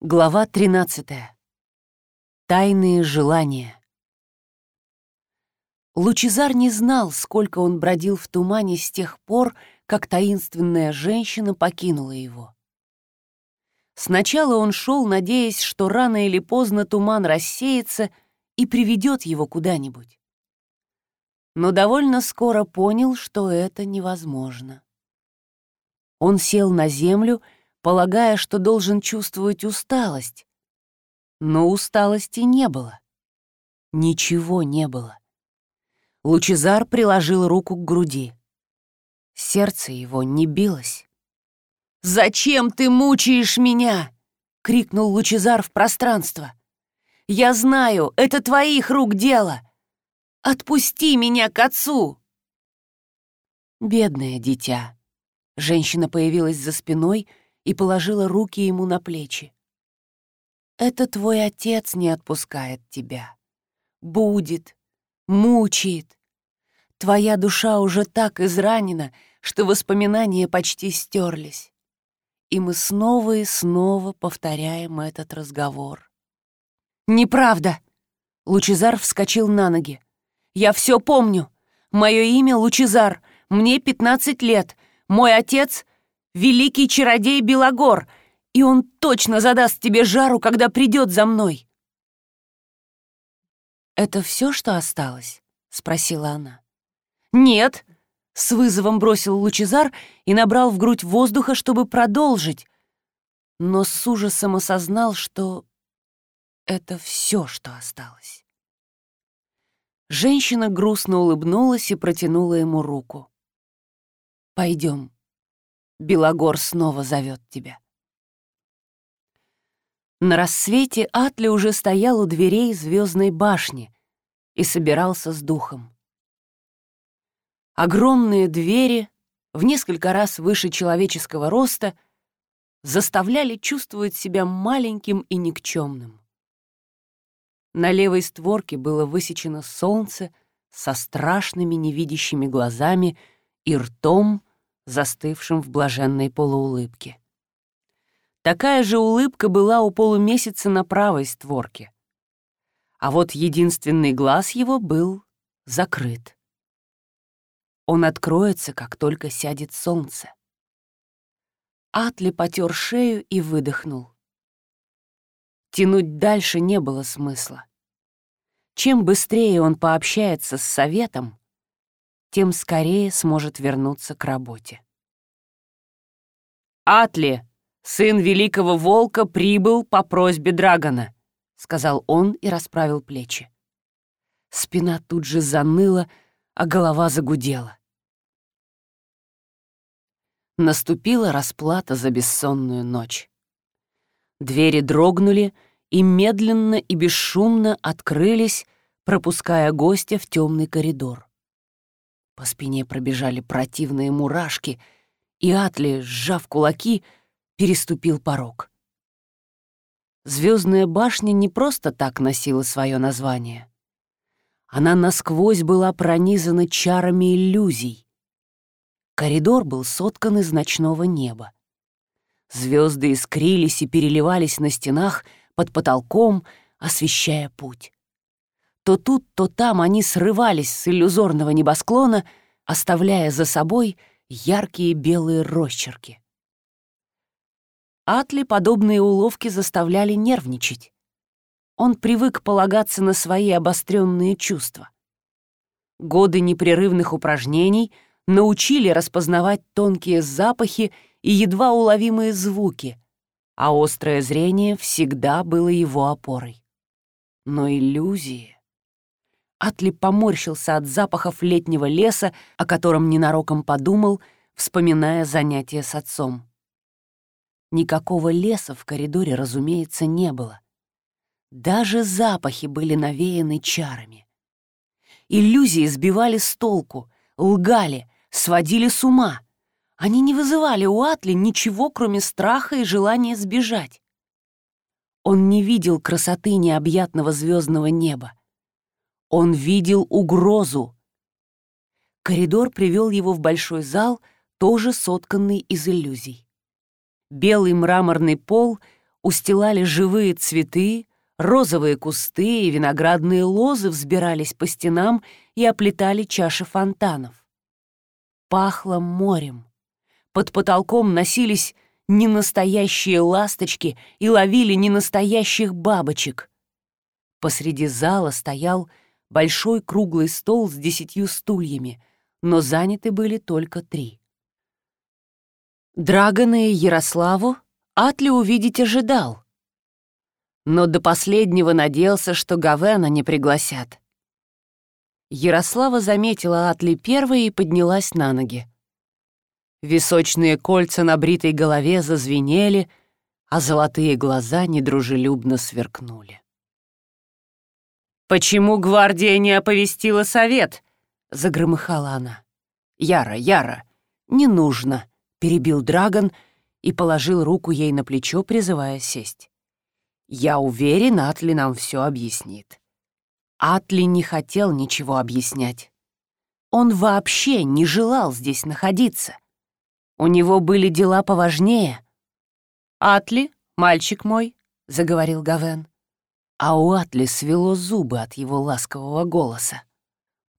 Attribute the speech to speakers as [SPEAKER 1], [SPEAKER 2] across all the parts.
[SPEAKER 1] Глава 13. Тайные желания. Лучезар не знал, сколько он бродил в тумане с тех пор, как таинственная женщина покинула его. Сначала он шел, надеясь, что рано или поздно туман рассеется и приведет его куда-нибудь. Но довольно скоро понял, что это невозможно. Он сел на землю и, полагая, что должен чувствовать усталость. Но усталости не было. Ничего не было. Лучезар приложил руку к груди. Сердце его не билось. «Зачем ты мучаешь меня?» — крикнул Лучезар в пространство. «Я знаю, это твоих рук дело! Отпусти меня к отцу!» Бедное дитя. Женщина появилась за спиной и положила руки ему на плечи. «Это твой отец не отпускает тебя. Будет, мучает. Твоя душа уже так изранена, что воспоминания почти стерлись. И мы снова и снова повторяем этот разговор. «Неправда!» Лучезар вскочил на ноги. «Я все помню. Мое имя Лучезар. Мне 15 лет. Мой отец великий чародей Белогор, и он точно задаст тебе жару, когда придет за мной. «Это все, что осталось?» — спросила она. «Нет», — с вызовом бросил Лучезар и набрал в грудь воздуха, чтобы продолжить, но с ужасом осознал, что это все, что осталось. Женщина грустно улыбнулась и протянула ему руку. «Пойдем», Белогор снова зовет тебя. На рассвете Атли уже стоял у дверей звездной башни и собирался с духом. Огромные двери, в несколько раз выше человеческого роста, заставляли чувствовать себя маленьким и никчемным. На левой створке было высечено солнце со страшными невидящими глазами и ртом, застывшим в блаженной полуулыбке. Такая же улыбка была у полумесяца на правой створке. А вот единственный глаз его был закрыт. Он откроется, как только сядет солнце. Атли потер шею и выдохнул. Тянуть дальше не было смысла. Чем быстрее он пообщается с советом, тем скорее сможет вернуться к работе. «Атли, сын великого волка, прибыл по просьбе Драгона», — сказал он и расправил плечи. Спина тут же заныла, а голова загудела. Наступила расплата за бессонную ночь. Двери дрогнули и медленно и бесшумно открылись, пропуская гостя в темный коридор. По спине пробежали противные мурашки, и Атли, сжав кулаки, переступил порог. Звездная башня не просто так носила свое название. Она насквозь была пронизана чарами иллюзий. Коридор был соткан из ночного неба. Звезды искрились и переливались на стенах под потолком, освещая путь. То тут, то там они срывались с иллюзорного небосклона, оставляя за собой яркие белые росчерки. Атли подобные уловки заставляли нервничать. Он привык полагаться на свои обостренные чувства. Годы непрерывных упражнений научили распознавать тонкие запахи и едва уловимые звуки, а острое зрение всегда было его опорой. Но иллюзии... Атли поморщился от запахов летнего леса, о котором ненароком подумал, вспоминая занятия с отцом. Никакого леса в коридоре, разумеется, не было. Даже запахи были навеяны чарами. Иллюзии сбивали с толку, лгали, сводили с ума. Они не вызывали у Атли ничего, кроме страха и желания сбежать. Он не видел красоты необъятного звездного неба. Он видел угрозу. Коридор привел его в большой зал, тоже сотканный из иллюзий. Белый мраморный пол устилали живые цветы, розовые кусты и виноградные лозы взбирались по стенам и оплетали чаши фонтанов. Пахло морем. Под потолком носились ненастоящие ласточки и ловили ненастоящих бабочек. Посреди зала стоял большой круглый стол с десятью стульями, но заняты были только три. Драгона и Ярославу Атли увидеть ожидал, но до последнего надеялся, что Гавена не пригласят. Ярослава заметила Атли первой и поднялась на ноги. Височные кольца на бритой голове зазвенели, а золотые глаза недружелюбно сверкнули. «Почему гвардия не оповестила совет?» — загромыхала она. «Яра, Яра, не нужно», — перебил Драгон и положил руку ей на плечо, призывая сесть. «Я уверен, Атли нам все объяснит». Атли не хотел ничего объяснять. Он вообще не желал здесь находиться. У него были дела поважнее. «Атли, мальчик мой», — заговорил Гавен а у Атли свело зубы от его ласкового голоса.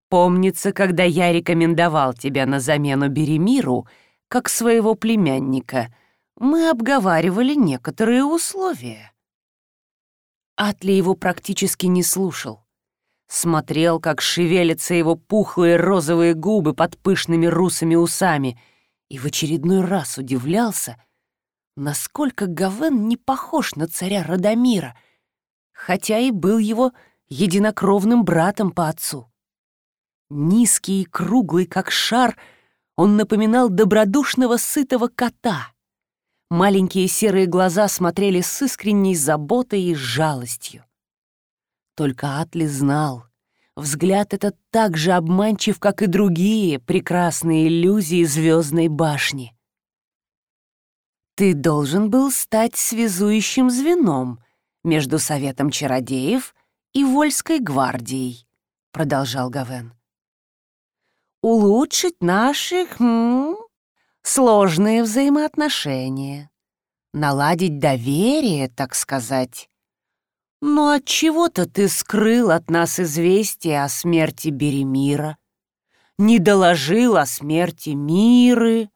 [SPEAKER 1] «Помнится, когда я рекомендовал тебя на замену Беремиру, как своего племянника, мы обговаривали некоторые условия». Атли его практически не слушал. Смотрел, как шевелятся его пухлые розовые губы под пышными русыми усами, и в очередной раз удивлялся, насколько Гавен не похож на царя Радомира — хотя и был его единокровным братом по отцу. Низкий и круглый, как шар, он напоминал добродушного сытого кота. Маленькие серые глаза смотрели с искренней заботой и жалостью. Только Атли знал, взгляд этот так же обманчив, как и другие прекрасные иллюзии звездной башни. «Ты должен был стать связующим звеном», между Советом Чародеев и Вольской гвардией», — продолжал Гавен. «Улучшить наши хм, сложные взаимоотношения, наладить доверие, так сказать. Но от чего то ты скрыл от нас известие о смерти Беремира, не доложил о смерти Миры».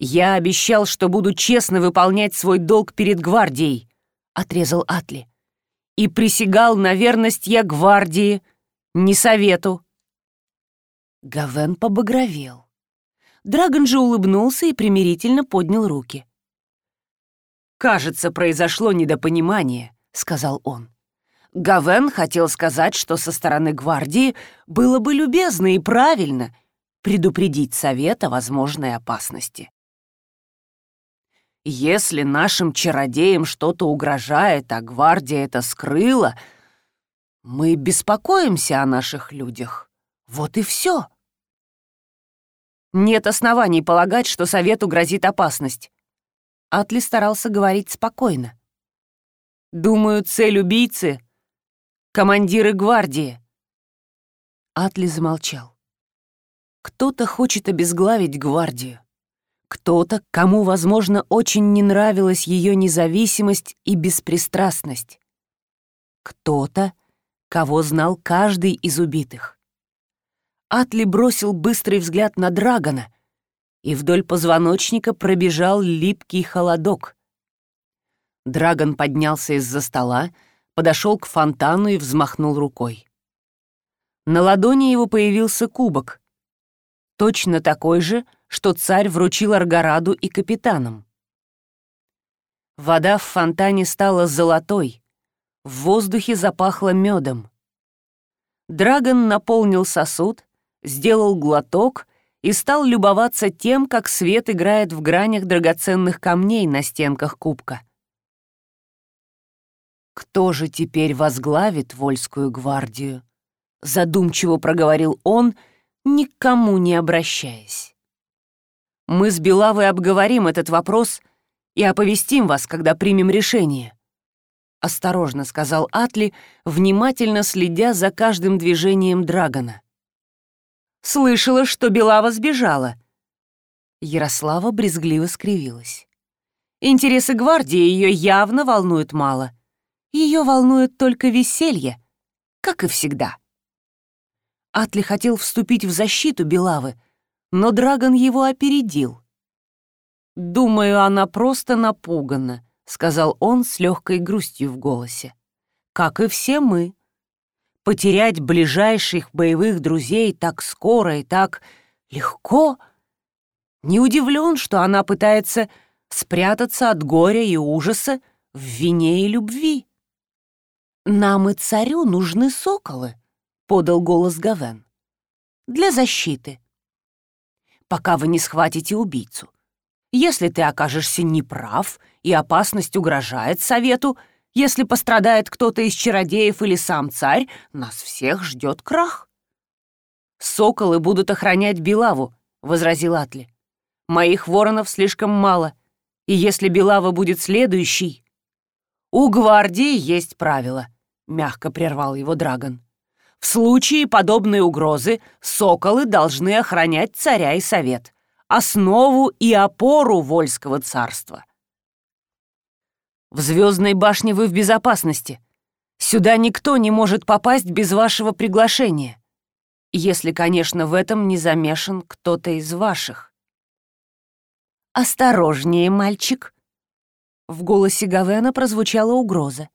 [SPEAKER 1] «Я обещал, что буду честно выполнять свой долг перед гвардией», отрезал Атли. «И присягал на верность я гвардии, не совету». Гавен побагровел. Драгон же улыбнулся и примирительно поднял руки. «Кажется, произошло недопонимание», — сказал он. Гавен хотел сказать, что со стороны гвардии было бы любезно и правильно предупредить совет о возможной опасности. Если нашим чародеям что-то угрожает, а гвардия это скрыла, мы беспокоимся о наших людях. Вот и все. Нет оснований полагать, что совету грозит опасность. Атли старался говорить спокойно. Думаю, цель убийцы — командиры гвардии. Атли замолчал. Кто-то хочет обезглавить гвардию. Кто-то, кому, возможно, очень не нравилась ее независимость и беспристрастность. Кто-то, кого знал каждый из убитых. Атли бросил быстрый взгляд на Драгона, и вдоль позвоночника пробежал липкий холодок. Драгон поднялся из-за стола, подошел к фонтану и взмахнул рукой. На ладони его появился кубок. Точно такой же — что царь вручил Аргораду и капитанам. Вода в фонтане стала золотой, в воздухе запахло медом. Драгон наполнил сосуд, сделал глоток и стал любоваться тем, как свет играет в гранях драгоценных камней на стенках кубка. «Кто же теперь возглавит Вольскую гвардию?» — задумчиво проговорил он, никому не обращаясь. Мы с Белавой обговорим этот вопрос и оповестим вас, когда примем решение. Осторожно сказал Атли, внимательно следя за каждым движением Драгона. Слышала, что Белава сбежала. Ярослава брезгливо скривилась. Интересы гвардии ее явно волнуют мало. Ее волнует только веселье, как и всегда. Атли хотел вступить в защиту Белавы, но Драгон его опередил. «Думаю, она просто напугана», — сказал он с легкой грустью в голосе. «Как и все мы. Потерять ближайших боевых друзей так скоро и так легко. Не удивлен, что она пытается спрятаться от горя и ужаса в вине и любви. «Нам и царю нужны соколы», — подал голос Гавен. «Для защиты. Пока вы не схватите убийцу. Если ты окажешься неправ и опасность угрожает совету, если пострадает кто-то из чародеев или сам царь, нас всех ждет крах». «Соколы будут охранять Белаву», — возразил Атли. «Моих воронов слишком мало, и если Белава будет следующий...» «У гвардии есть правила», — мягко прервал его Драгон. «В случае подобной угрозы соколы должны охранять царя и совет, основу и опору Вольского царства». «В Звездной башне вы в безопасности. Сюда никто не может попасть без вашего приглашения. Если, конечно, в этом не замешан кто-то из ваших». «Осторожнее, мальчик!» В голосе Гавена прозвучала угроза.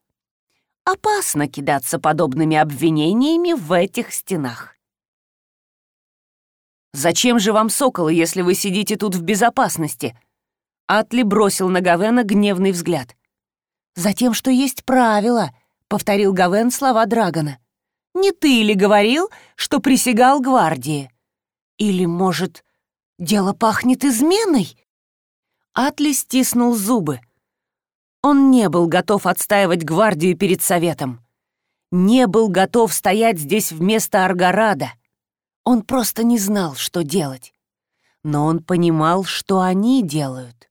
[SPEAKER 1] «Опасно кидаться подобными обвинениями в этих стенах». «Зачем же вам соколы, если вы сидите тут в безопасности?» Атли бросил на Гавена гневный взгляд. «Затем, что есть правила», — повторил Гавен слова Драгона. «Не ты ли говорил, что присягал гвардии? Или, может, дело пахнет изменой?» Атли стиснул зубы. Он не был готов отстаивать гвардию перед советом. Не был готов стоять здесь вместо Аргарада. Он просто не знал, что делать. Но он понимал, что они делают.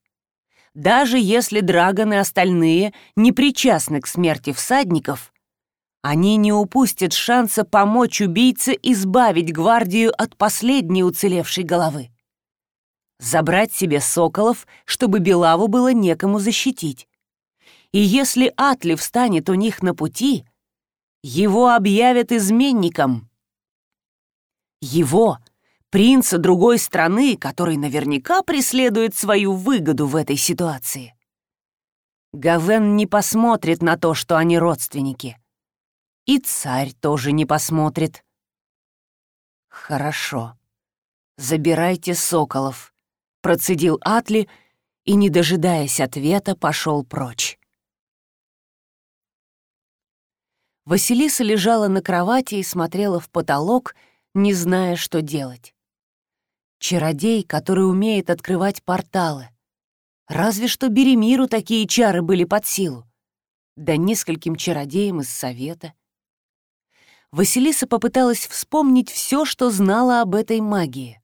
[SPEAKER 1] Даже если Драгон и остальные не причастны к смерти всадников, они не упустят шанса помочь убийце избавить гвардию от последней уцелевшей головы забрать себе соколов, чтобы Белаву было некому защитить. И если Атли встанет у них на пути, его объявят изменником. Его, принца другой страны, который наверняка преследует свою выгоду в этой ситуации. Гавен не посмотрит на то, что они родственники. И царь тоже не посмотрит. Хорошо. Забирайте соколов процедил Атли и, не дожидаясь ответа, пошел прочь. Василиса лежала на кровати и смотрела в потолок, не зная, что делать. Чародей, который умеет открывать порталы. Разве что Беремиру такие чары были под силу. Да нескольким чародеям из совета. Василиса попыталась вспомнить все, что знала об этой магии.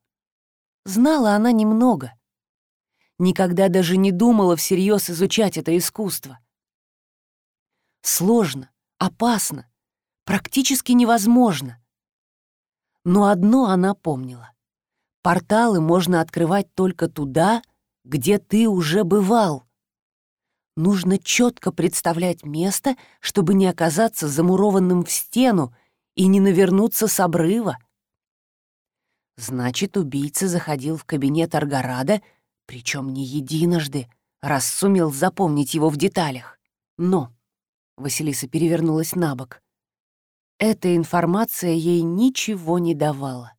[SPEAKER 1] Знала она немного. Никогда даже не думала всерьез изучать это искусство. Сложно, опасно, практически невозможно. Но одно она помнила. Порталы можно открывать только туда, где ты уже бывал. Нужно четко представлять место, чтобы не оказаться замурованным в стену и не навернуться с обрыва. Значит, убийца заходил в кабинет Аргарада, причем не единожды, раз сумел запомнить его в деталях. Но Василиса перевернулась на бок. Эта информация ей ничего не давала.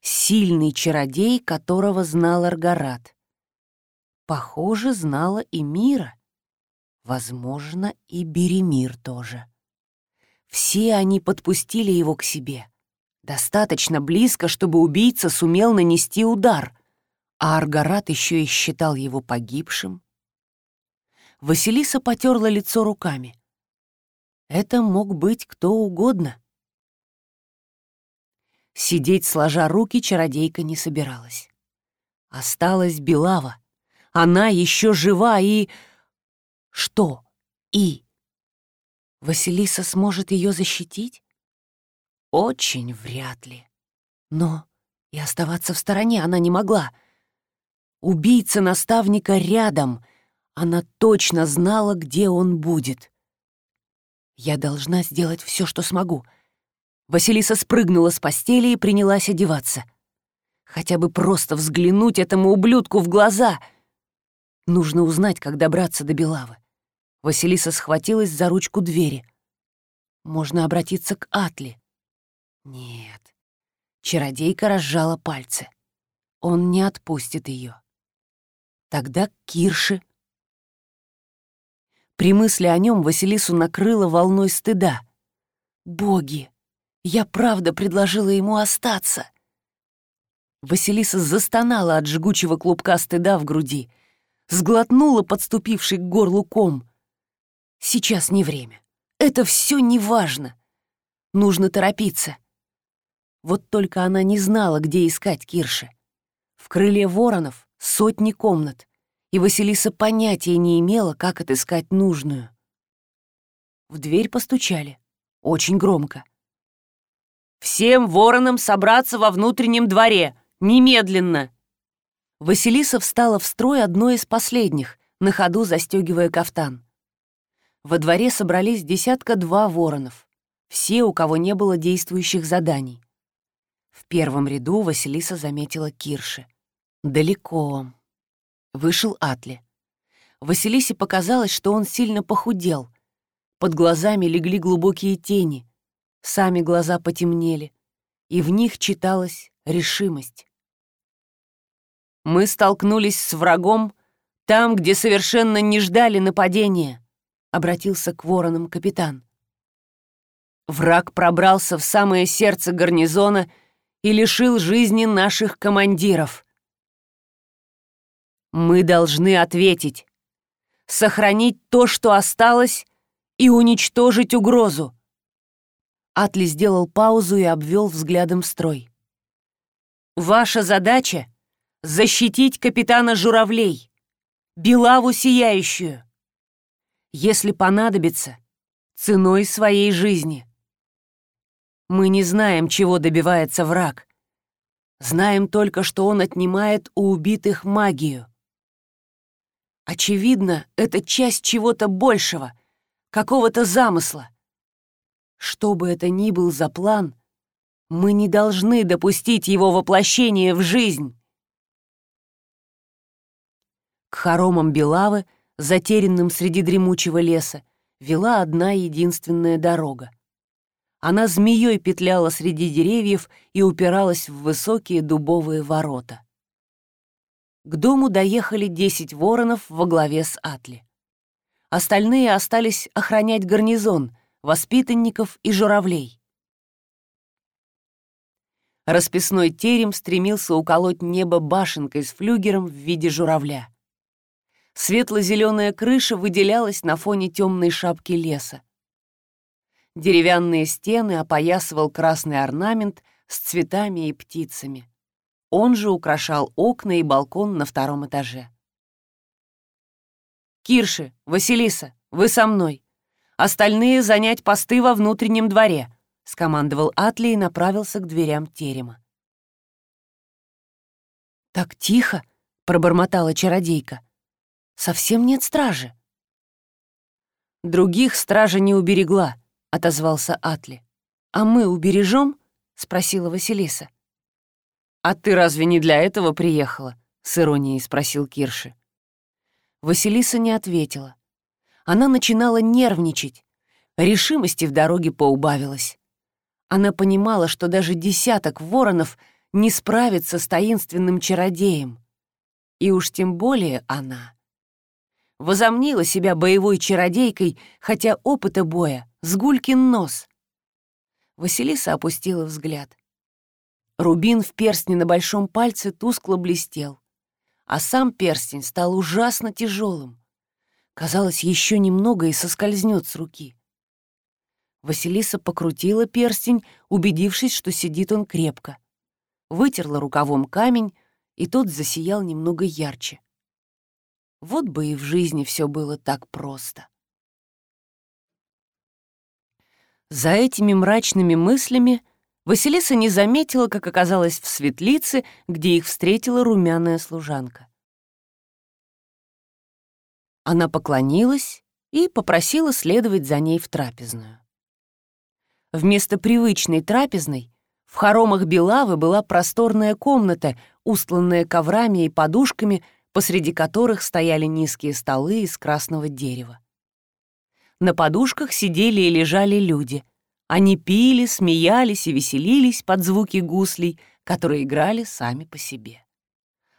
[SPEAKER 1] Сильный чародей, которого знал Аргарад. Похоже, знала и Мира. Возможно, и Беремир тоже. Все они подпустили его к себе — Достаточно близко, чтобы убийца сумел нанести удар, а Аргарат еще и считал его погибшим. Василиса потерла лицо руками. Это мог быть кто угодно. Сидеть сложа руки чародейка не собиралась. Осталась Белава. Она еще жива и... Что «и»? Василиса сможет ее защитить? Очень вряд ли. Но и оставаться в стороне она не могла. Убийца наставника рядом, Она точно знала, где он будет. Я должна сделать все, что смогу. Василиса спрыгнула с постели и принялась одеваться. Хотя бы просто взглянуть этому ублюдку в глаза. Нужно узнать, как добраться до Белавы. Василиса схватилась за ручку двери. Можно обратиться к Атли. Нет. Чародейка разжала пальцы. Он не отпустит ее. Тогда к Кирше. При мысли о нем Василису накрыла волной стыда. Боги! Я правда предложила ему остаться. Василиса застонала от жгучего клубка стыда в груди, сглотнула подступивший к горлу ком. Сейчас не время. Это все не важно. Нужно торопиться. Вот только она не знала, где искать Кирши. В крыле воронов сотни комнат, и Василиса понятия не имела, как отыскать нужную. В дверь постучали. Очень громко. «Всем воронам собраться во внутреннем дворе! Немедленно!» Василиса встала в строй одной из последних, на ходу застегивая кафтан. Во дворе собрались десятка-два воронов, все, у кого не было действующих заданий. В первом ряду Василиса заметила Кирши. Далеко. Вышел Атли. Василисе показалось, что он сильно похудел. Под глазами легли глубокие тени, сами глаза потемнели, и в них читалась решимость. Мы столкнулись с врагом там, где совершенно не ждали нападения, обратился к воронам капитан. Враг пробрался в самое сердце гарнизона и лишил жизни наших командиров. Мы должны ответить, сохранить то, что осталось, и уничтожить угрозу. Атли сделал паузу и обвел взглядом строй. «Ваша задача — защитить капитана Журавлей, Белаву Сияющую. Если понадобится, ценой своей жизни. Мы не знаем, чего добивается враг. Знаем только, что он отнимает у убитых магию. Очевидно, это часть чего-то большего, какого-то замысла. Что бы это ни был за план, мы не должны допустить его воплощения в жизнь. К хоромам Белавы, затерянным среди дремучего леса, вела одна единственная дорога. Она змеей петляла среди деревьев и упиралась в высокие дубовые ворота. К дому доехали десять воронов во главе с Атли. Остальные остались охранять гарнизон, воспитанников и журавлей. Расписной терем стремился уколоть небо башенкой с флюгером в виде журавля. Светло-зеленая крыша выделялась на фоне темной шапки леса. Деревянные стены опоясывал красный орнамент с цветами и птицами. Он же украшал окна и балкон на втором этаже. «Кирши, Василиса, вы со мной!» Остальные занять посты во внутреннем дворе», — скомандовал Атли и направился к дверям терема. «Так тихо», — пробормотала чародейка. «Совсем нет стражи». «Других стража не уберегла», — отозвался Атли. «А мы убережем?» — спросила Василиса. «А ты разве не для этого приехала?» — с иронией спросил Кирши. Василиса не ответила она начинала нервничать. Решимости в дороге поубавилось. Она понимала, что даже десяток воронов не справится с таинственным чародеем. И уж тем более она. Возомнила себя боевой чародейкой, хотя опыта боя — сгулькин нос. Василиса опустила взгляд. Рубин в перстне на большом пальце тускло блестел, а сам перстень стал ужасно тяжелым. Казалось, еще немного и соскользнет с руки. Василиса покрутила перстень, убедившись, что сидит он крепко. Вытерла рукавом камень, и тот засиял немного ярче. Вот бы и в жизни все было так просто. За этими мрачными мыслями Василиса не заметила, как оказалась в светлице, где их встретила румяная служанка. Она поклонилась и попросила следовать за ней в трапезную. Вместо привычной трапезной в хоромах Белавы была просторная комната, устланная коврами и подушками, посреди которых стояли низкие столы из красного дерева. На подушках сидели и лежали люди. Они пили, смеялись и веселились под звуки гуслей, которые играли сами по себе.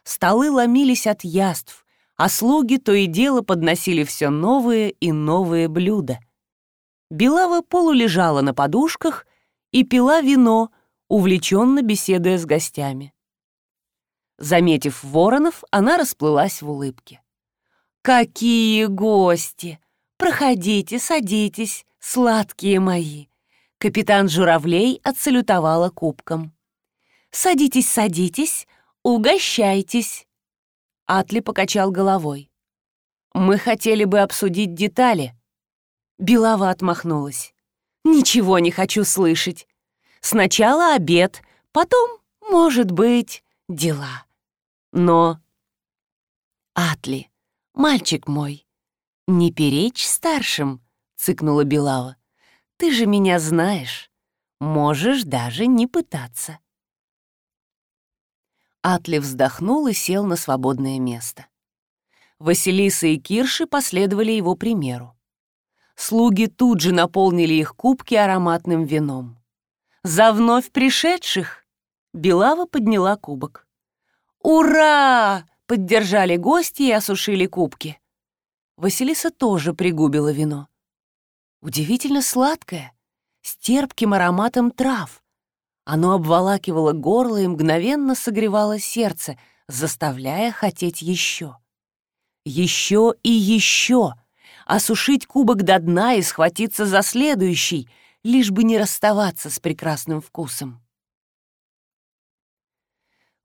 [SPEAKER 1] Столы ломились от яств, а слуги то и дело подносили все новые и новые блюда. Белава полулежала на подушках и пила вино, увлеченно беседуя с гостями. Заметив воронов, она расплылась в улыбке. «Какие гости! Проходите, садитесь, сладкие мои!» Капитан Журавлей отсалютовала кубком. «Садитесь, садитесь, угощайтесь!» Атли покачал головой. «Мы хотели бы обсудить детали». Белава отмахнулась. «Ничего не хочу слышать. Сначала обед, потом, может быть, дела. Но... Атли, мальчик мой, не перечь старшим, цыкнула Белава. Ты же меня знаешь. Можешь даже не пытаться. Атли вздохнул и сел на свободное место. Василиса и Кирши последовали его примеру. Слуги тут же наполнили их кубки ароматным вином. «За вновь пришедших!» Белава подняла кубок. «Ура!» — поддержали гости и осушили кубки. Василиса тоже пригубила вино. Удивительно сладкое, с терпким ароматом трав. Оно обволакивало горло и мгновенно согревало сердце, заставляя хотеть еще. Еще и еще. Осушить кубок до дна и схватиться за следующий, лишь бы не расставаться с прекрасным вкусом.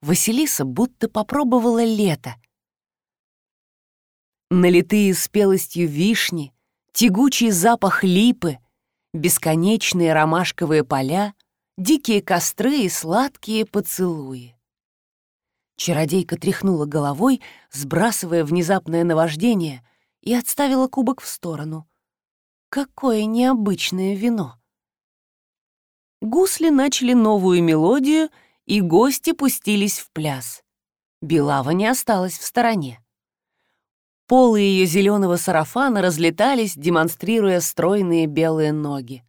[SPEAKER 1] Василиса будто попробовала лето. Налитые спелостью вишни, тягучий запах липы, бесконечные ромашковые поля, дикие костры и сладкие поцелуи. Чародейка тряхнула головой, сбрасывая внезапное наваждение, и отставила кубок в сторону. Какое необычное вино! Гусли начали новую мелодию, и гости пустились в пляс. Белава не осталась в стороне. Полы ее зеленого сарафана разлетались, демонстрируя стройные белые ноги.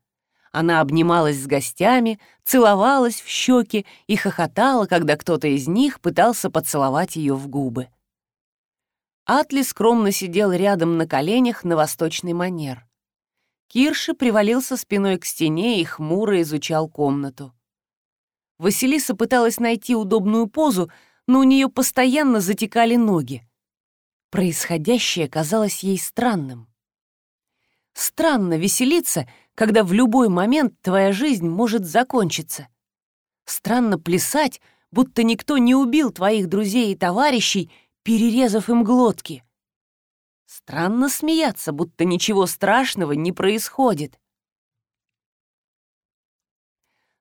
[SPEAKER 1] Она обнималась с гостями, целовалась в щеки и хохотала, когда кто-то из них пытался поцеловать ее в губы. Атли скромно сидел рядом на коленях на восточный манер. Кирши привалился спиной к стене и хмуро изучал комнату. Василиса пыталась найти удобную позу, но у нее постоянно затекали ноги. Происходящее казалось ей странным. Странно веселиться, когда в любой момент твоя жизнь может закончиться. Странно плясать, будто никто не убил твоих друзей и товарищей, перерезав им глотки. Странно смеяться, будто ничего страшного не происходит.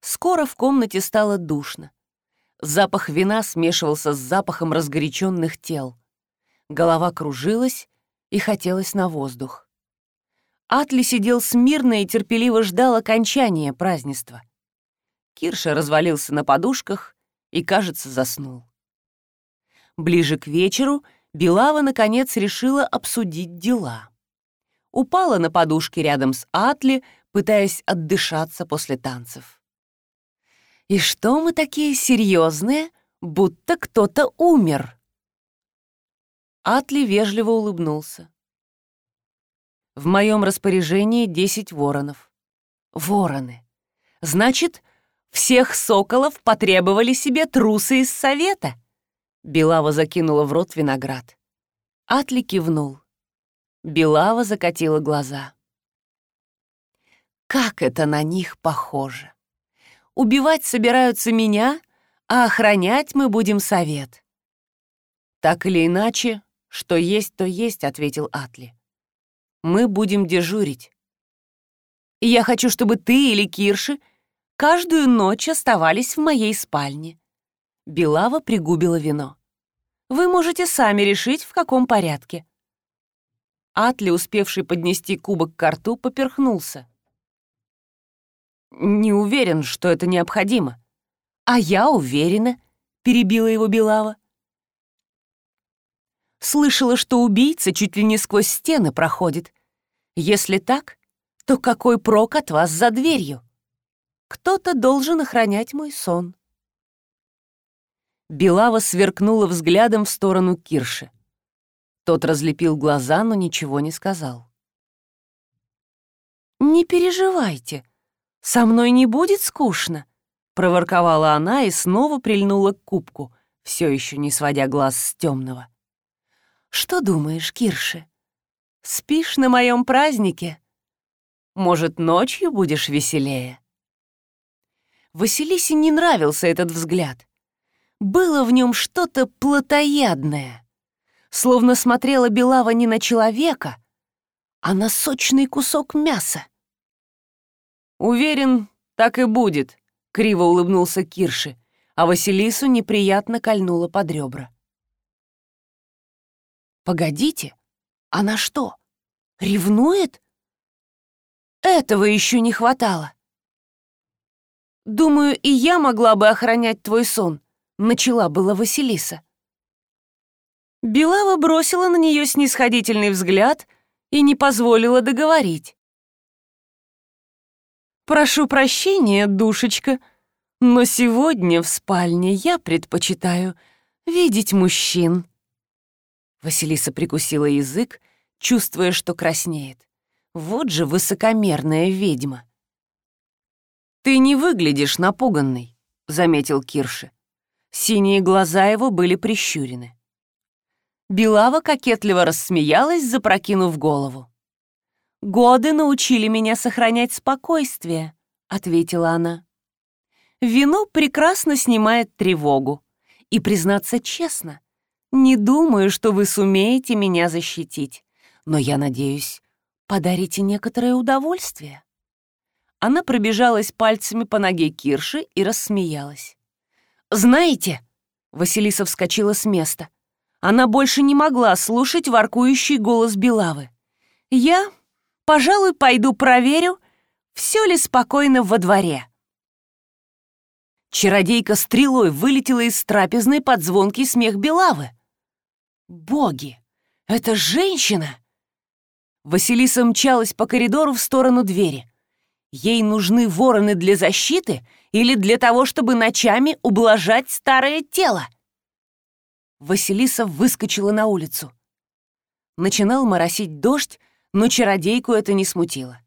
[SPEAKER 1] Скоро в комнате стало душно. Запах вина смешивался с запахом разгоряченных тел. Голова кружилась и хотелось на воздух. Атли сидел смирно и терпеливо ждал окончания празднества. Кирша развалился на подушках и, кажется, заснул. Ближе к вечеру Белава, наконец, решила обсудить дела. Упала на подушке рядом с Атли, пытаясь отдышаться после танцев. «И что мы такие серьезные, будто кто-то умер?» Атли вежливо улыбнулся. «В моем распоряжении десять воронов». «Вороны. Значит, всех соколов потребовали себе трусы из совета?» Белава закинула в рот виноград. Атли кивнул. Белава закатила глаза. Как это на них похоже! Убивать собираются меня, а охранять мы будем совет. Так или иначе, что есть, то есть, ответил Атли. Мы будем дежурить. Я хочу, чтобы ты или Кирши каждую ночь оставались в моей спальне. Белава пригубила вино. «Вы можете сами решить, в каком порядке». Атли, успевший поднести кубок к рту, поперхнулся. «Не уверен, что это необходимо». «А я уверена», — перебила его Белава. Слышала, что убийца чуть ли не сквозь стены проходит. Если так, то какой прок от вас за дверью? Кто-то должен охранять мой сон. Белава сверкнула взглядом в сторону Кирши. Тот разлепил глаза, но ничего не сказал. «Не переживайте, со мной не будет скучно», — проворковала она и снова прильнула к кубку, все еще не сводя глаз с темного. «Что думаешь, Кирши? Спишь на моем празднике? Может, ночью будешь веселее?» Василисе не нравился этот взгляд. Было в нем что-то плотоядное. Словно смотрела Белава не на человека, а на сочный кусок мяса. «Уверен, так и будет», — криво улыбнулся Кирши, а Василису неприятно кольнула под ребра. «Погодите, она что, ревнует?» Этого еще не хватало. «Думаю, и я могла бы охранять твой сон», — начала была Василиса. Белава бросила на нее снисходительный взгляд и не позволила договорить. «Прошу прощения, душечка, но сегодня в спальне я предпочитаю видеть мужчин». Василиса прикусила язык, чувствуя, что краснеет. Вот же высокомерная ведьма. «Ты не выглядишь напуганной», — заметил Кирши. Синие глаза его были прищурены. Белава кокетливо рассмеялась, запрокинув голову. «Годы научили меня сохранять спокойствие», — ответила она. «Вино прекрасно снимает тревогу. И, признаться честно, не думаю, что вы сумеете меня защитить, но я надеюсь, подарите некоторое удовольствие». Она пробежалась пальцами по ноге Кирши и рассмеялась. «Знаете...» — Василиса вскочила с места. Она больше не могла слушать воркующий голос Белавы. «Я, пожалуй, пойду проверю, все ли спокойно во дворе». Чародейка стрелой вылетела из трапезной под звонкий смех Белавы. «Боги! Это женщина!» Василиса мчалась по коридору в сторону двери. Ей нужны вороны для защиты или для того, чтобы ночами ублажать старое тело? Василиса выскочила на улицу. Начинал моросить дождь, но чародейку это не смутило.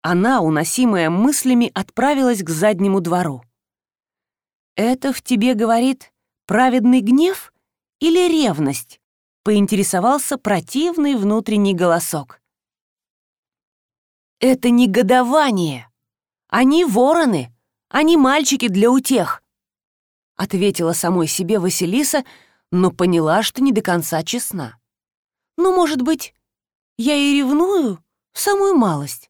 [SPEAKER 1] Она, уносимая мыслями, отправилась к заднему двору. «Это в тебе, говорит, праведный гнев или ревность?» — поинтересовался противный внутренний голосок. Это негодование. Они вороны, они мальчики для утех. Ответила самой себе Василиса, но поняла, что не до конца честна. Ну, может быть, я и ревную самую малость.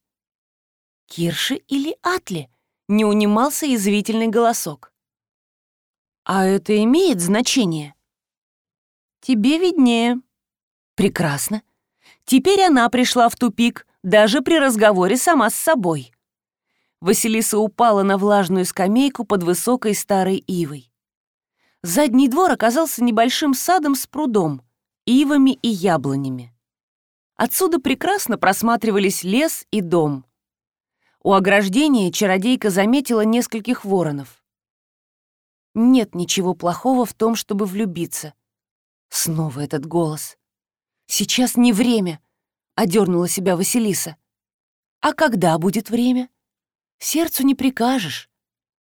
[SPEAKER 1] Кирши или Атли? Не унимался язвительный голосок. А это имеет значение? Тебе виднее. Прекрасно. Теперь она пришла в тупик, даже при разговоре сама с собой. Василиса упала на влажную скамейку под высокой старой ивой. Задний двор оказался небольшим садом с прудом, ивами и яблонями. Отсюда прекрасно просматривались лес и дом. У ограждения чародейка заметила нескольких воронов. Нет ничего плохого в том, чтобы влюбиться. Снова этот голос. Сейчас не время одернула себя Василиса. А когда будет время? Сердцу не прикажешь.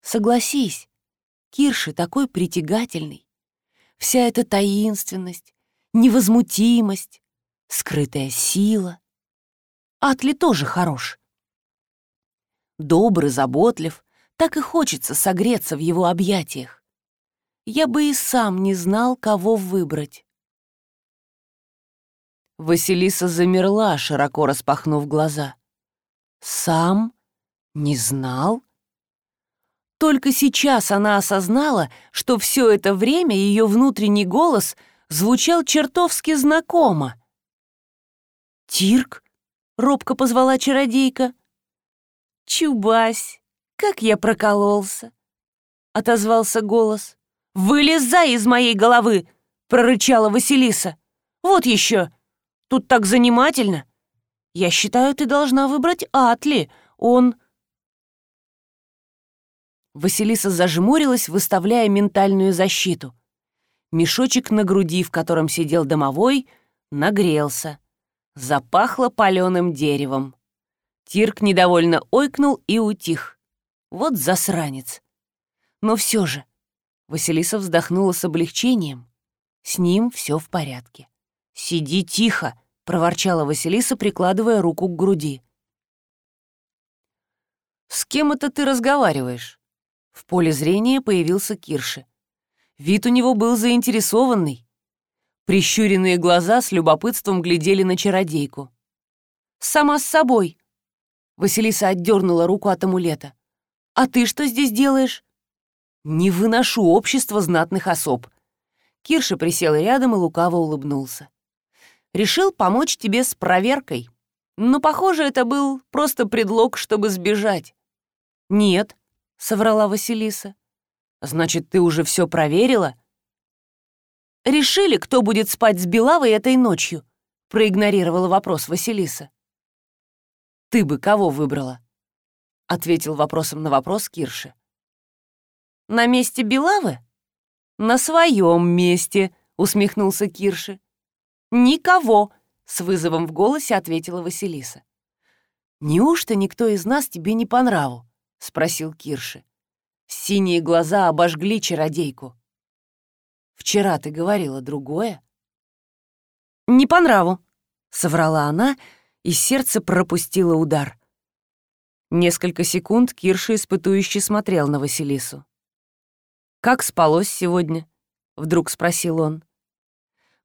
[SPEAKER 1] Согласись, Кирши такой притягательный. Вся эта таинственность, невозмутимость, скрытая сила. Атли тоже хорош. Добрый, заботлив, так и хочется согреться в его объятиях. Я бы и сам не знал, кого выбрать. Василиса замерла, широко распахнув глаза. «Сам? Не знал?» Только сейчас она осознала, что все это время ее внутренний голос звучал чертовски знакомо. «Тирк?» — робко позвала чародейка. «Чубась, как я прокололся!» — отозвался голос. «Вылезай из моей головы!» — прорычала Василиса. «Вот еще! Тут так занимательно! Я считаю, ты должна выбрать Атли. Он...» Василиса зажмурилась, выставляя ментальную защиту. Мешочек на груди, в котором сидел домовой, нагрелся. Запахло паленым деревом. Тирк недовольно ойкнул и утих. Вот засранец. Но все же Василиса вздохнула с облегчением. С ним все в порядке. «Сиди тихо», — проворчала Василиса, прикладывая руку к груди. «С кем это ты разговариваешь?» В поле зрения появился Кирши. Вид у него был заинтересованный. Прищуренные глаза с любопытством глядели на чародейку. «Сама с собой!» Василиса отдернула руку от амулета. «А ты что здесь делаешь?» «Не выношу общество знатных особ». Кирша присел рядом и лукаво улыбнулся. «Решил помочь тебе с проверкой. Но, похоже, это был просто предлог, чтобы сбежать». «Нет», — соврала Василиса. «Значит, ты уже все проверила?» «Решили, кто будет спать с Белавой этой ночью?» — проигнорировала вопрос Василиса. «Ты бы кого выбрала?» — ответил вопросом на вопрос Кирши. На месте Белавы? На своем месте, усмехнулся Кирши. Никого, с вызовом в голосе ответила Василиса. Неужто никто из нас тебе не по нраву? спросил Кирши. Синие глаза обожгли чародейку. Вчера ты говорила другое. Не по нраву, соврала она, и сердце пропустило удар. Несколько секунд Кирши испытующе смотрел на Василису. «Как спалось сегодня?» — вдруг спросил он.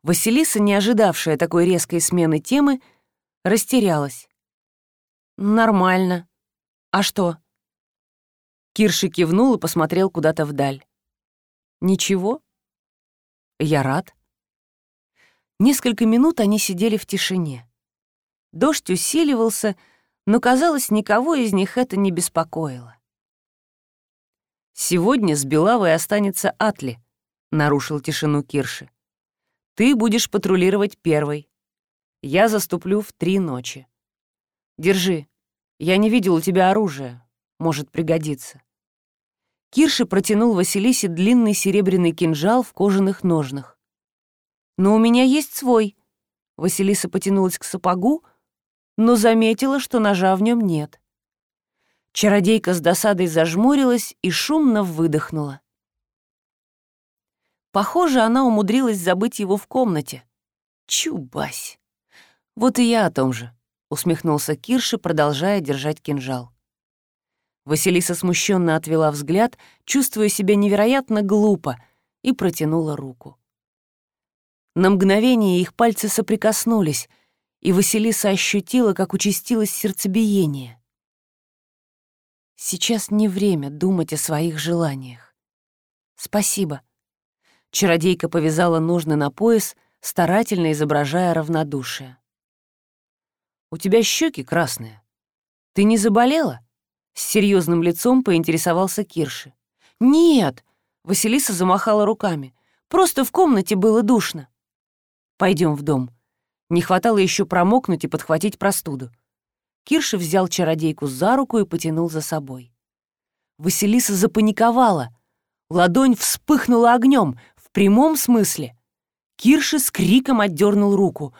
[SPEAKER 1] Василиса, не ожидавшая такой резкой смены темы, растерялась. «Нормально. А что?» Кирши кивнул и посмотрел куда-то вдаль. «Ничего? Я рад». Несколько минут они сидели в тишине. Дождь усиливался, но, казалось, никого из них это не беспокоило. «Сегодня с Белавой останется Атли», — нарушил тишину Кирши. «Ты будешь патрулировать первой. Я заступлю в три ночи. Держи. Я не видел у тебя оружия. Может пригодиться». Кирши протянул Василисе длинный серебряный кинжал в кожаных ножнах. «Но у меня есть свой». Василиса потянулась к сапогу, но заметила, что ножа в нем нет. Чародейка с досадой зажмурилась и шумно выдохнула. Похоже, она умудрилась забыть его в комнате. Чубась. Вот и я о том же, усмехнулся Кирши, продолжая держать кинжал. Василиса смущенно отвела взгляд, чувствуя себя невероятно глупо, и протянула руку. На мгновение их пальцы соприкоснулись, и Василиса ощутила, как участилось сердцебиение. Сейчас не время думать о своих желаниях. Спасибо. Чародейка повязала нужно на пояс, старательно изображая равнодушие. «У тебя щеки красные. Ты не заболела?» С серьезным лицом поинтересовался Кирши. «Нет!» — Василиса замахала руками. «Просто в комнате было душно». Пойдем в дом. Не хватало еще промокнуть и подхватить простуду. Кирша взял чародейку за руку и потянул за собой. Василиса запаниковала. Ладонь вспыхнула огнем, в прямом смысле. Кирша с криком отдернул руку.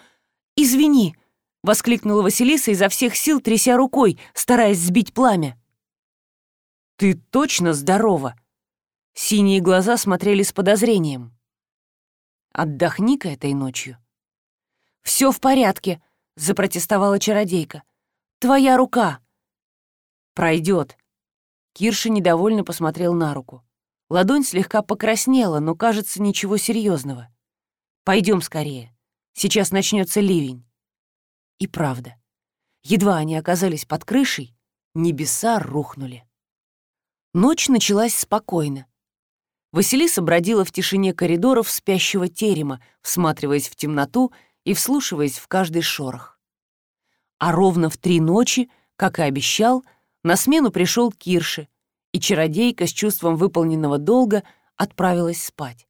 [SPEAKER 1] «Извини!» — воскликнула Василиса изо всех сил, тряся рукой, стараясь сбить пламя. «Ты точно здорова?» Синие глаза смотрели с подозрением. «Отдохни-ка этой ночью». «Все в порядке», — запротестовала чародейка. Твоя рука!» «Пройдет!» Кирша недовольно посмотрел на руку. Ладонь слегка покраснела, но, кажется, ничего серьезного. Пойдем скорее. Сейчас начнется ливень. И правда. Едва они оказались под крышей, небеса рухнули. Ночь началась спокойно. Василиса бродила в тишине коридоров спящего терема, всматриваясь в темноту и вслушиваясь в каждый шорох. А ровно в три ночи, как и обещал, на смену пришел Кирши, и чародейка с чувством выполненного долга отправилась спать.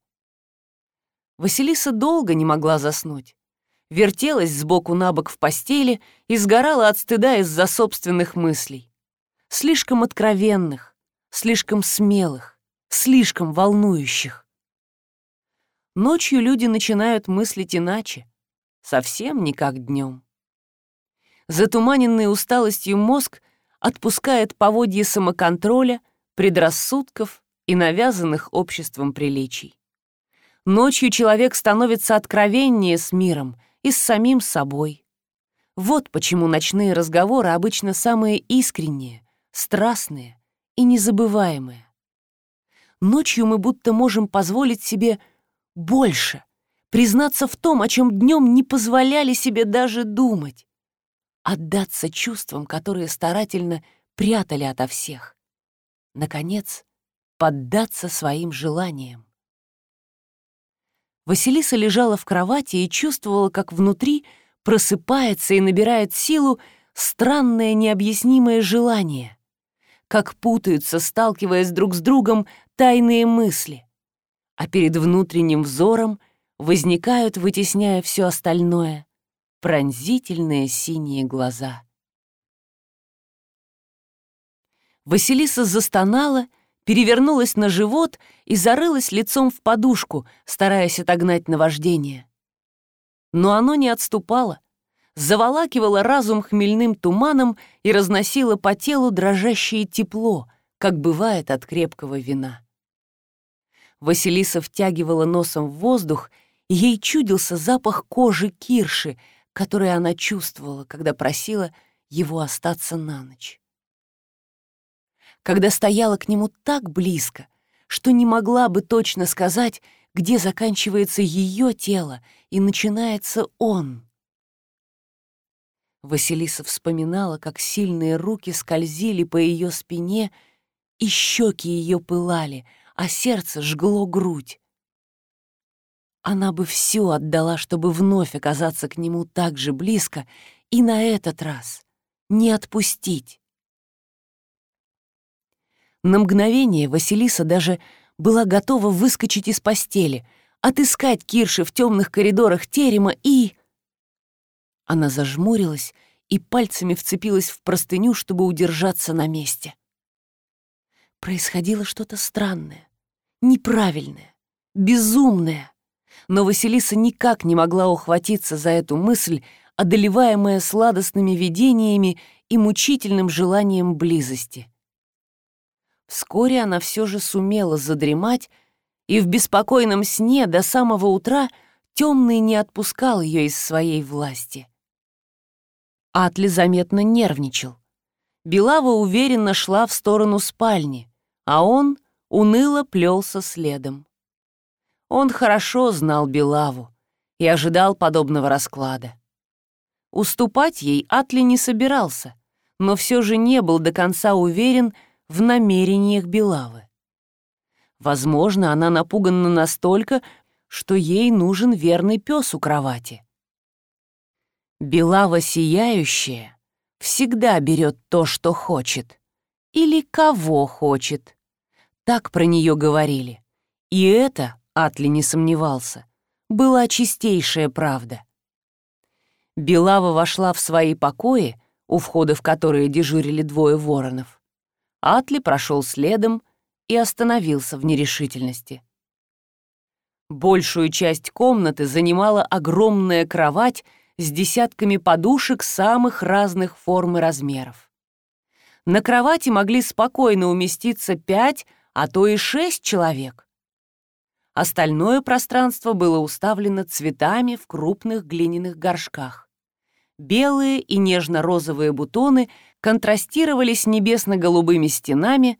[SPEAKER 1] Василиса долго не могла заснуть. Вертелась сбоку на бок в постели и сгорала от стыда из-за собственных мыслей. Слишком откровенных, слишком смелых, слишком волнующих. Ночью люди начинают мыслить иначе, совсем не как днем. Затуманенный усталостью мозг отпускает поводье самоконтроля, предрассудков и навязанных обществом приличий. Ночью человек становится откровеннее с миром и с самим собой. Вот почему ночные разговоры обычно самые искренние, страстные и незабываемые. Ночью мы будто можем позволить себе больше, признаться в том, о чем днем не позволяли себе даже думать, отдаться чувствам, которые старательно прятали ото всех. Наконец, поддаться своим желаниям. Василиса лежала в кровати и чувствовала, как внутри просыпается и набирает силу странное необъяснимое желание, как путаются, сталкиваясь друг с другом, тайные мысли, а перед внутренним взором возникают, вытесняя все остальное, пронзительные синие глаза. Василиса застонала, перевернулась на живот и зарылась лицом в подушку, стараясь отогнать наваждение. Но оно не отступало, заволакивало разум хмельным туманом и разносило по телу дрожащее тепло, как бывает от крепкого вина. Василиса втягивала носом в воздух, и ей чудился запах кожи Кирши, который она чувствовала, когда просила его остаться на ночь когда стояла к нему так близко, что не могла бы точно сказать, где заканчивается ее тело и начинается он. Василиса вспоминала, как сильные руки скользили по ее спине, и щеки ее пылали, а сердце жгло грудь. Она бы все отдала, чтобы вновь оказаться к нему так же близко и на этот раз не отпустить. На мгновение Василиса даже была готова выскочить из постели, отыскать Кирши в темных коридорах терема и... Она зажмурилась и пальцами вцепилась в простыню, чтобы удержаться на месте. Происходило что-то странное, неправильное, безумное. Но Василиса никак не могла ухватиться за эту мысль, одолеваемая сладостными видениями и мучительным желанием близости. Вскоре она все же сумела задремать, и в беспокойном сне до самого утра темный не отпускал ее из своей власти. Атли заметно нервничал. Белава уверенно шла в сторону спальни, а он уныло плелся следом. Он хорошо знал Белаву и ожидал подобного расклада. Уступать ей Атли не собирался, но все же не был до конца уверен, в намерениях Белавы. Возможно, она напугана настолько, что ей нужен верный пес у кровати. Белава сияющая всегда берет то, что хочет. Или кого хочет. Так про нее говорили. И это, Атли не сомневался, была чистейшая правда. Белава вошла в свои покои, у входа в которые дежурили двое воронов. Атли прошел следом и остановился в нерешительности. Большую часть комнаты занимала огромная кровать с десятками подушек самых разных форм и размеров. На кровати могли спокойно уместиться пять, а то и шесть человек. Остальное пространство было уставлено цветами в крупных глиняных горшках. Белые и нежно-розовые бутоны контрастировали с небесно-голубыми стенами,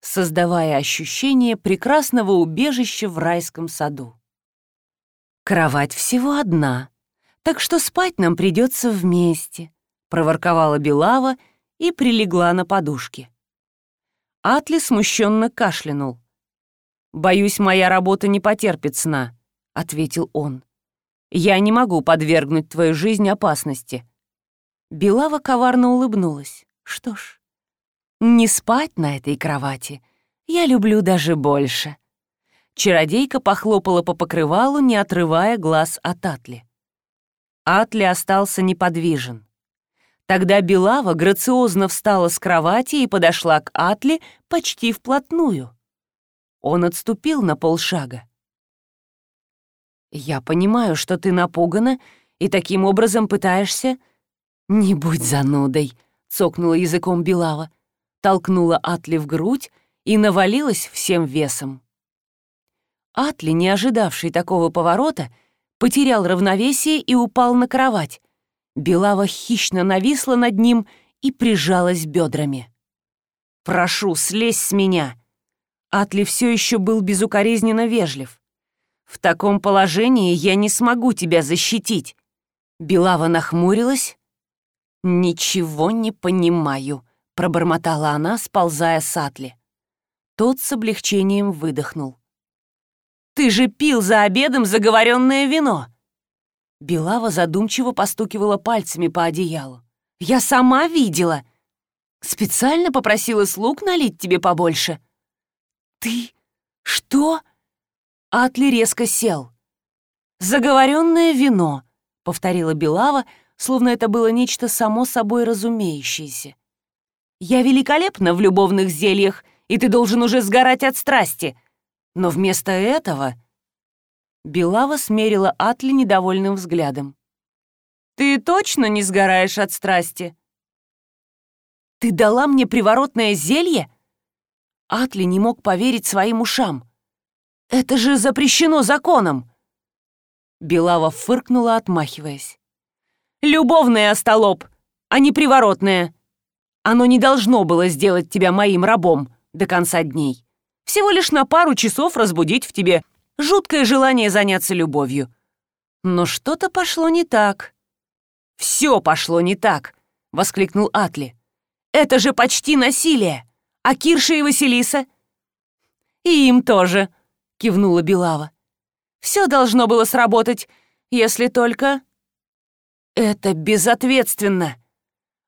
[SPEAKER 1] создавая ощущение прекрасного убежища в райском саду. «Кровать всего одна, так что спать нам придется вместе», — проворковала Белава и прилегла на подушке. Атли смущенно кашлянул. «Боюсь, моя работа не потерпит сна», — ответил он. Я не могу подвергнуть твою жизнь опасности». Белава коварно улыбнулась. Что ж, не спать на этой кровати я люблю даже больше. Чародейка похлопала по покрывалу, не отрывая глаз от Атли. Атли остался неподвижен. Тогда Белава грациозно встала с кровати и подошла к Атли почти вплотную. Он отступил на полшага. «Я понимаю, что ты напугана и таким образом пытаешься...» «Не будь занудой», — цокнула языком Белава, толкнула Атли в грудь и навалилась всем весом. Атли, не ожидавший такого поворота, потерял равновесие и упал на кровать. Белава хищно нависла над ним и прижалась бедрами. «Прошу, слезь с меня!» Атли все еще был безукоризненно вежлив. «В таком положении я не смогу тебя защитить!» Белава нахмурилась. «Ничего не понимаю», — пробормотала она, сползая с Атли. Тот с облегчением выдохнул. Ты же пил за обедом заговоренное вино!» Белава задумчиво постукивала пальцами по одеялу. «Я сама видела! Специально попросила слуг налить тебе побольше!» «Ты? Что?» Атли резко сел. «Заговоренное вино», — повторила Белава, словно это было нечто само собой разумеющееся. «Я великолепна в любовных зельях, и ты должен уже сгорать от страсти. Но вместо этого... Белава смерила Атли недовольным взглядом. «Ты точно не сгораешь от страсти?» «Ты дала мне приворотное зелье?» Атли не мог поверить своим ушам. «Это же запрещено законом!» Белава фыркнула, отмахиваясь. «Любовное, остолоп, а не приворотное. Оно не должно было сделать тебя моим рабом до конца дней. Всего лишь на пару часов разбудить в тебе жуткое желание заняться любовью. Но что-то пошло не так. «Все пошло не так!» — воскликнул Атли. «Это же почти насилие! А Кирша и Василиса?» «И им тоже!» — кивнула Белава. «Все должно было сработать, если только...» «Это безответственно!»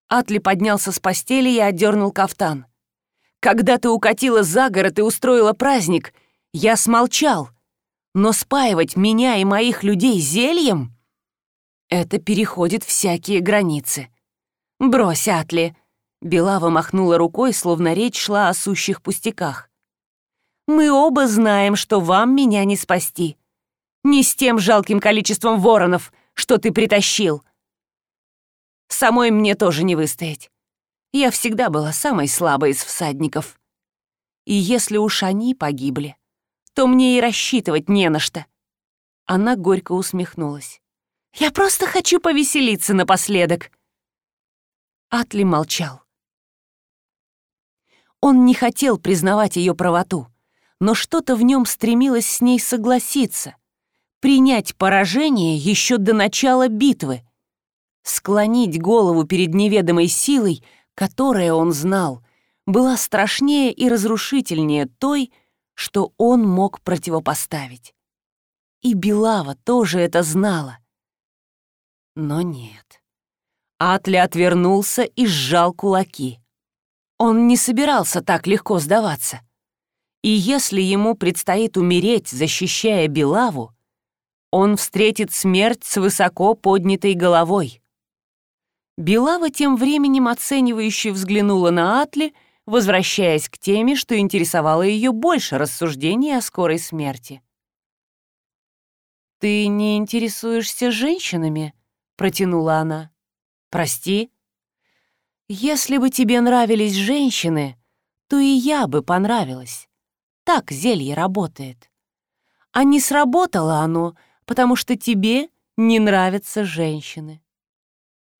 [SPEAKER 1] Атли поднялся с постели и отдернул кафтан. Когда ты укатила за город и устроила праздник, я смолчал. Но спаивать меня и моих людей зельем — это переходит всякие границы. Брось, Атли. Белава махнула рукой, словно речь шла о сущих пустяках. Мы оба знаем, что вам меня не спасти. Не с тем жалким количеством воронов, что ты притащил. Самой мне тоже не выстоять. Я всегда была самой слабой из всадников. И если уж они погибли, то мне и рассчитывать не на что. Она горько усмехнулась. «Я просто хочу повеселиться напоследок». Атли молчал. Он не хотел признавать ее правоту, но что-то в нем стремилось с ней согласиться, принять поражение еще до начала битвы, склонить голову перед неведомой силой, которая, он знал, была страшнее и разрушительнее той, что он мог противопоставить. И Белава тоже это знала. Но нет. Атли отвернулся и сжал кулаки. Он не собирался так легко сдаваться. И если ему предстоит умереть, защищая Белаву, он встретит смерть с высоко поднятой головой. Белава тем временем оценивающе взглянула на Атли, возвращаясь к теме, что интересовало ее больше рассуждений о скорой смерти. «Ты не интересуешься женщинами?» — протянула она. «Прости. Если бы тебе нравились женщины, то и я бы понравилась. Так зелье работает. А не сработало оно, потому что тебе не нравятся женщины.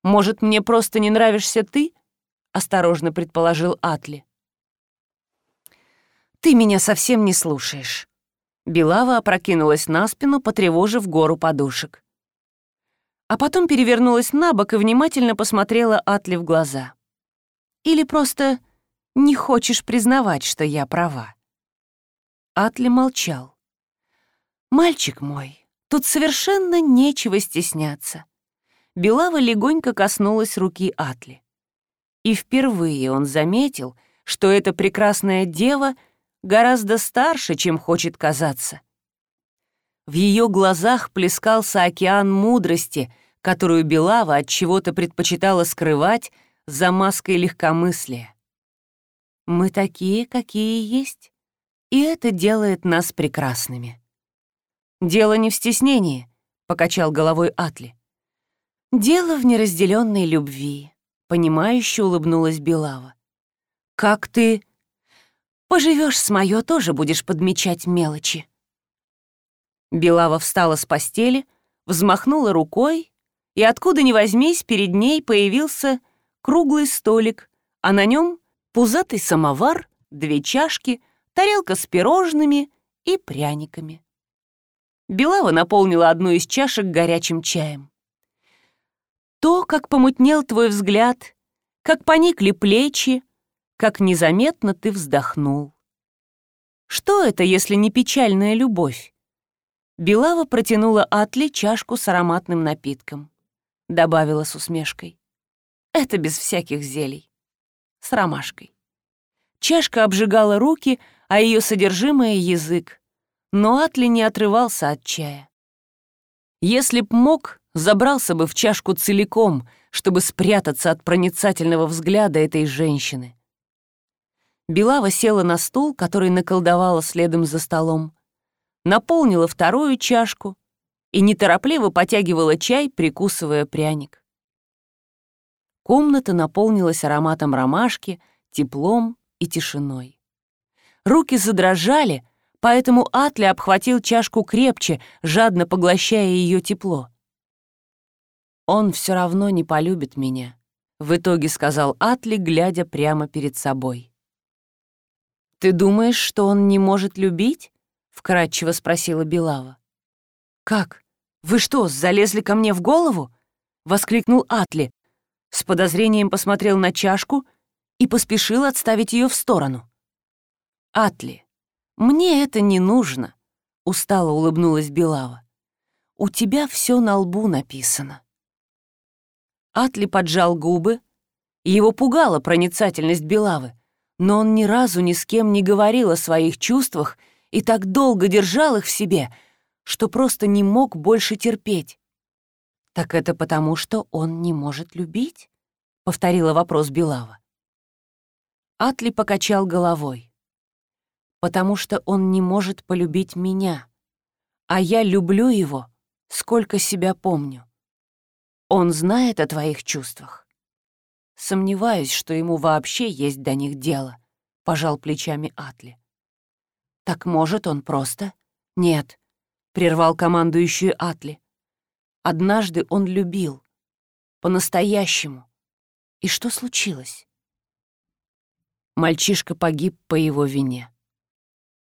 [SPEAKER 1] Может, мне просто не нравишься ты?» — осторожно предположил Атли. «Ты меня совсем не слушаешь». Белава опрокинулась на спину, потревожив гору подушек. А потом перевернулась на бок и внимательно посмотрела Атли в глаза. «Или просто не хочешь признавать, что я права?» Атли молчал. «Мальчик мой, тут совершенно нечего стесняться. Белава легонько коснулась руки Атли. И впервые он заметил, что эта прекрасная дева гораздо старше, чем хочет казаться. В ее глазах плескался океан мудрости, которую Белава от чего-то предпочитала скрывать за маской легкомыслия. Мы такие, какие есть, и это делает нас прекрасными. Дело не в стеснении, покачал головой Атли. Дело в неразделенной любви. Понимающе улыбнулась Белава. «Как ты...» «Поживешь с моё, тоже будешь подмечать мелочи». Белава встала с постели, взмахнула рукой, и откуда ни возьмись, перед ней появился круглый столик, а на нем пузатый самовар, две чашки, тарелка с пирожными и пряниками. Белава наполнила одну из чашек горячим чаем то, как помутнел твой взгляд, как поникли плечи, как незаметно ты вздохнул. Что это, если не печальная любовь? Белава протянула Атли чашку с ароматным напитком. Добавила с усмешкой. Это без всяких зелий. С ромашкой. Чашка обжигала руки, а ее содержимое — язык. Но Атли не отрывался от чая. Если б мог, забрался бы в чашку целиком, чтобы спрятаться от проницательного взгляда этой женщины. Белава села на стул, который наколдовала следом за столом, наполнила вторую чашку и неторопливо потягивала чай, прикусывая пряник. Комната наполнилась ароматом ромашки, теплом и тишиной. Руки задрожали, поэтому Атли обхватил чашку крепче, жадно поглощая ее тепло. «Он все равно не полюбит меня», — в итоге сказал Атли, глядя прямо перед собой. «Ты думаешь, что он не может любить?» — вкратчиво спросила Белава. «Как? Вы что, залезли ко мне в голову?» — воскликнул Атли. С подозрением посмотрел на чашку и поспешил отставить ее в сторону. «Атли, мне это не нужно», — устало улыбнулась Белава. «У тебя все на лбу написано». Атли поджал губы. Его пугала проницательность Белавы, но он ни разу ни с кем не говорил о своих чувствах и так долго держал их в себе, что просто не мог больше терпеть. «Так это потому, что он не может любить?» — повторила вопрос Белава. Атли покачал головой. «Потому что он не может полюбить меня, а я люблю его, сколько себя помню. Он знает о твоих чувствах. Сомневаюсь, что ему вообще есть до них дело, пожал плечами Атли. Так может он просто? Нет, прервал командующую Атли. Однажды он любил. По-настоящему. И что случилось? Мальчишка погиб по его вине.